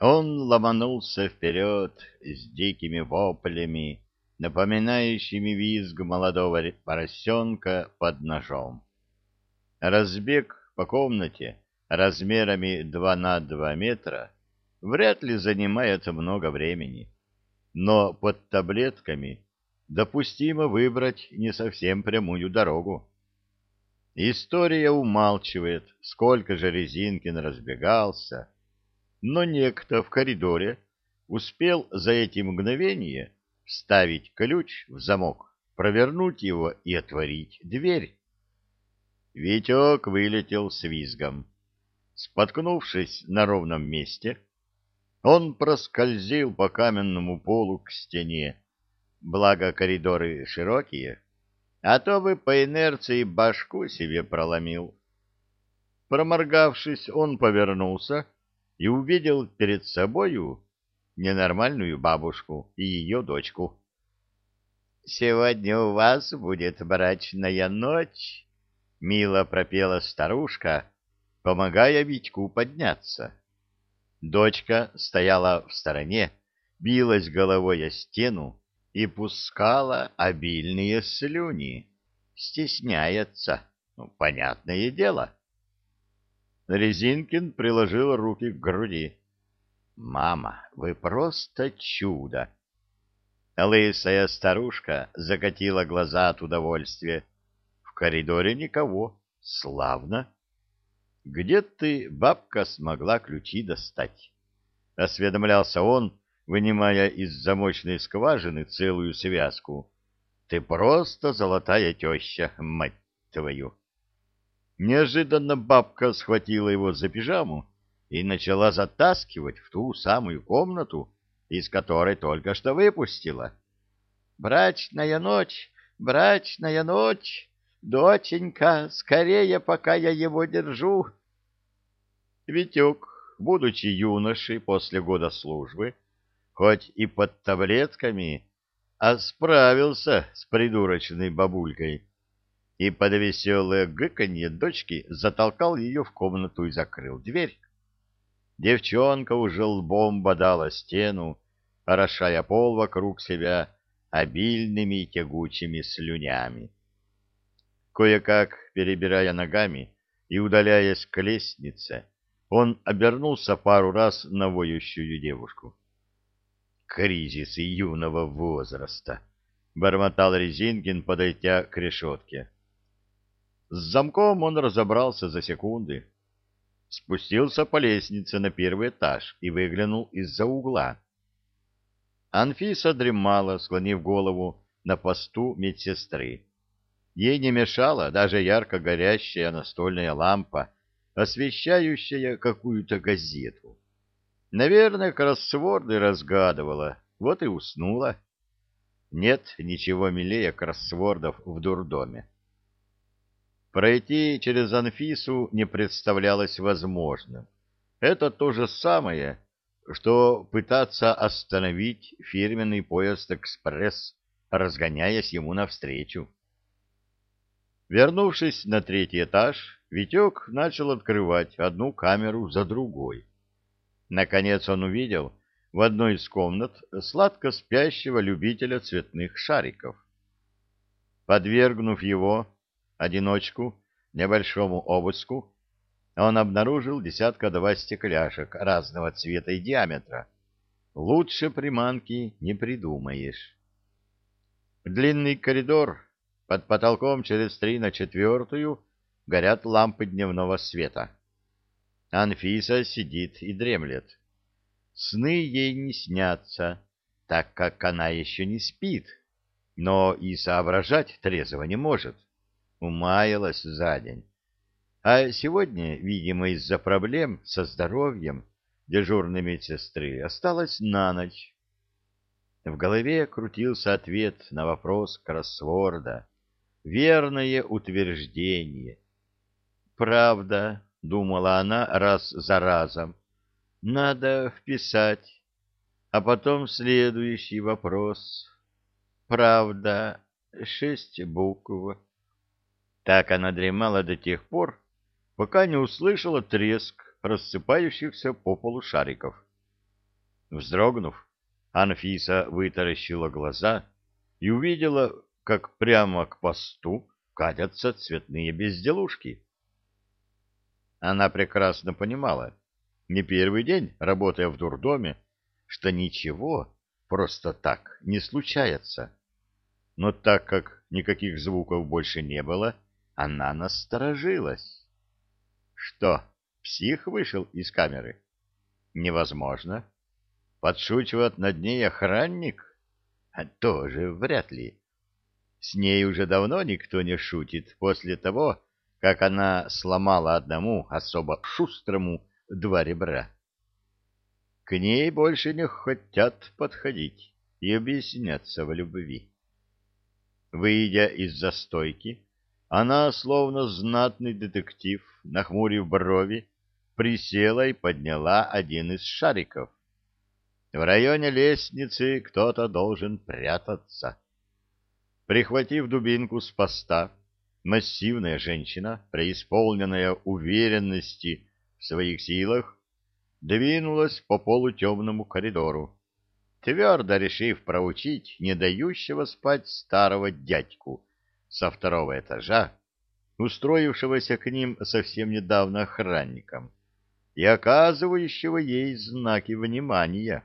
Он ломанулся вперед с дикими воплями, напоминающими визг молодого поросенка под ножом. Разбег по комнате размерами 2 на 2 метра вряд ли занимает много времени, но под таблетками допустимо выбрать не совсем прямую дорогу. История умалчивает, сколько же Резинкин разбегался, но некто в коридоре успел за эти мгновения вставить ключ в замок, провернуть его и отворить дверь. Витек вылетел с визгом. Споткнувшись на ровном месте, он проскользил по каменному полу к стене, благо коридоры широкие, а то бы по инерции башку себе проломил. Проморгавшись, он повернулся и увидел перед собою ненормальную бабушку и ее дочку. «Сегодня у вас будет брачная ночь», — мило пропела старушка, помогая Витьку подняться. Дочка стояла в стороне, билась головой о стену, и пускала обильные слюни. Стесняется, ну, понятное дело. Резинкин приложил руки к груди. «Мама, вы просто чудо!» Лысая старушка закатила глаза от удовольствия. В коридоре никого. Славно. «Где ты, бабка, смогла ключи достать?» — осведомлялся он, вынимая из замочной скважины целую связку. Ты просто золотая теща, мать твою! Неожиданно бабка схватила его за пижаму и начала затаскивать в ту самую комнату, из которой только что выпустила. «Брачная ночь! Брачная ночь! Доченька, скорее, пока я его держу!» Витек, будучи юношей после года службы, хоть и под таблетками, а справился с придурочной бабулькой и под веселое гыканье дочки затолкал ее в комнату и закрыл дверь. Девчонка уже лбом бодала стену, орошая пол вокруг себя обильными тягучими слюнями. Кое-как, перебирая ногами и удаляясь к лестнице, он обернулся пару раз на воющую девушку кризисы юного возраста, — бормотал Резинкин, подойдя к решетке. С замком он разобрался за секунды. Спустился по лестнице на первый этаж и выглянул из-за угла. Анфиса дремала, склонив голову на посту медсестры. Ей не мешала даже ярко горящая настольная лампа, освещающая какую-то газету. Наверное, кроссворды разгадывала, вот и уснула. Нет ничего милее кроссвордов в дурдоме. Пройти через Анфису не представлялось возможным. Это то же самое, что пытаться остановить фирменный поезд «Экспресс», разгоняясь ему навстречу. Вернувшись на третий этаж, Витек начал открывать одну камеру за другой. Наконец он увидел в одной из комнат сладко спящего любителя цветных шариков. Подвергнув его, одиночку, небольшому обыску, он обнаружил десятка-два стекляшек разного цвета и диаметра. Лучше приманки не придумаешь. Длинный коридор, под потолком через три на четвертую горят лампы дневного света. Анфиса сидит и дремлет. Сны ей не снятся, так как она еще не спит, но и соображать трезво не может. Умаялась за день. А сегодня, видимо, из-за проблем со здоровьем дежурной медсестры осталась на ночь. В голове крутился ответ на вопрос кроссворда. Верное утверждение. Правда, думала она раз за разом. Надо вписать. А потом следующий вопрос. Правда, шесть букв. Так она дремала до тех пор, пока не услышала треск рассыпающихся по полу шариков. Вздрогнув, Анфиса вытаращила глаза и увидела, как прямо к посту катятся цветные безделушки. Она прекрасно понимала, не первый день, работая в дурдоме, что ничего просто так не случается. Но так как никаких звуков больше не было, она насторожилась. Что, псих вышел из камеры? Невозможно. Подшучивает над ней охранник? А тоже вряд ли. С ней уже давно никто не шутит после того, как она сломала одному особо шустрому два ребра. К ней больше не хотят подходить и объясняться в любви. Выйдя из застойки, она, словно знатный детектив, нахмурив брови, присела и подняла один из шариков. В районе лестницы кто-то должен прятаться. Прихватив дубинку с поста, массивная женщина, преисполненная уверенности в своих силах, двинулась по полутемному коридору, твердо решив проучить не дающего спать старого дядьку со второго этажа, устроившегося к ним совсем недавно охранником и оказывающего ей знаки внимания.